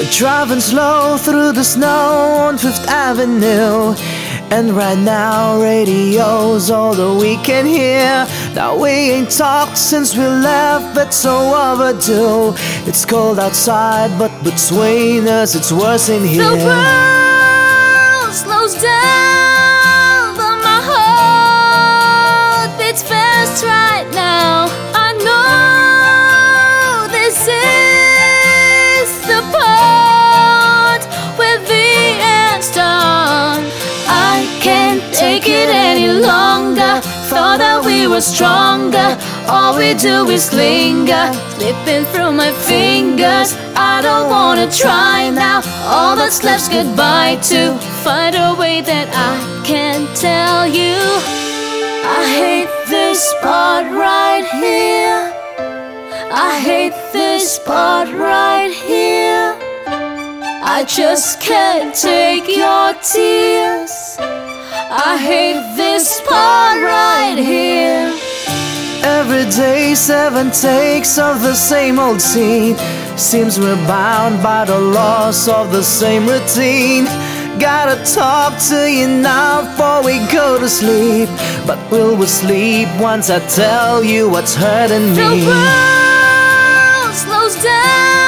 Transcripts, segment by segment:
We're driving slow through the snow on Fifth Avenue. And right now, radio's all that we can hear. Now, we ain't talked since we left, but so overdue. It's cold outside, but between us, it's worse in here. The world slows down, Thought that we were stronger. All we do is linger, slipping through my fingers. I don't wanna try now. All that's left's goodbye to find a way that I can tell you. I hate this part right here. I hate this part right here. I just can't take your tears. I hate this part day, seven takes of the same old scene. Seems we're bound by the loss of the same routine. Gotta talk to you now before we go to sleep. But will we sleep once I tell you what's hurting me? The world slows down,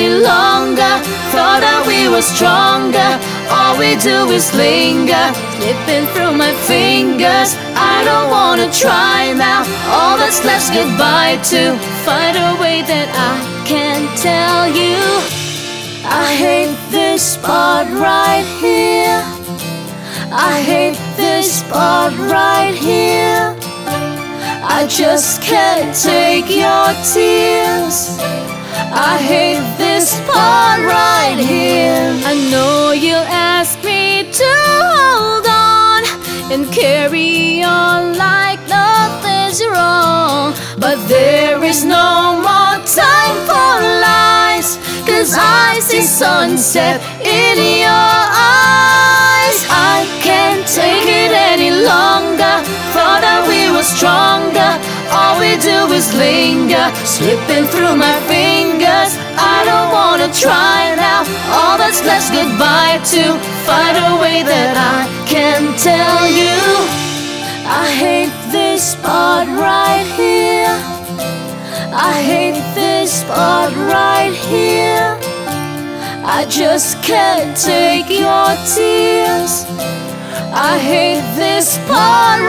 any longer. Thought that we were stronger. All we do is linger, slipping through my fingers. I don't wanna try now. All that's left's goodbye to find a way that I can tell you. I hate this part right here. I hate this part right here. I just can't take your tears. I hate this part right here. I know you'll ask me to hold on and carry on like nothing's wrong. But there is no more time for lies. Cause I see sunset in linger, slipping through my fingers. I don't wanna try now. All that's left's goodbye to find a way that I can tell you. I hate this part right here. I hate this part right here. I just can't take your tears. I hate this part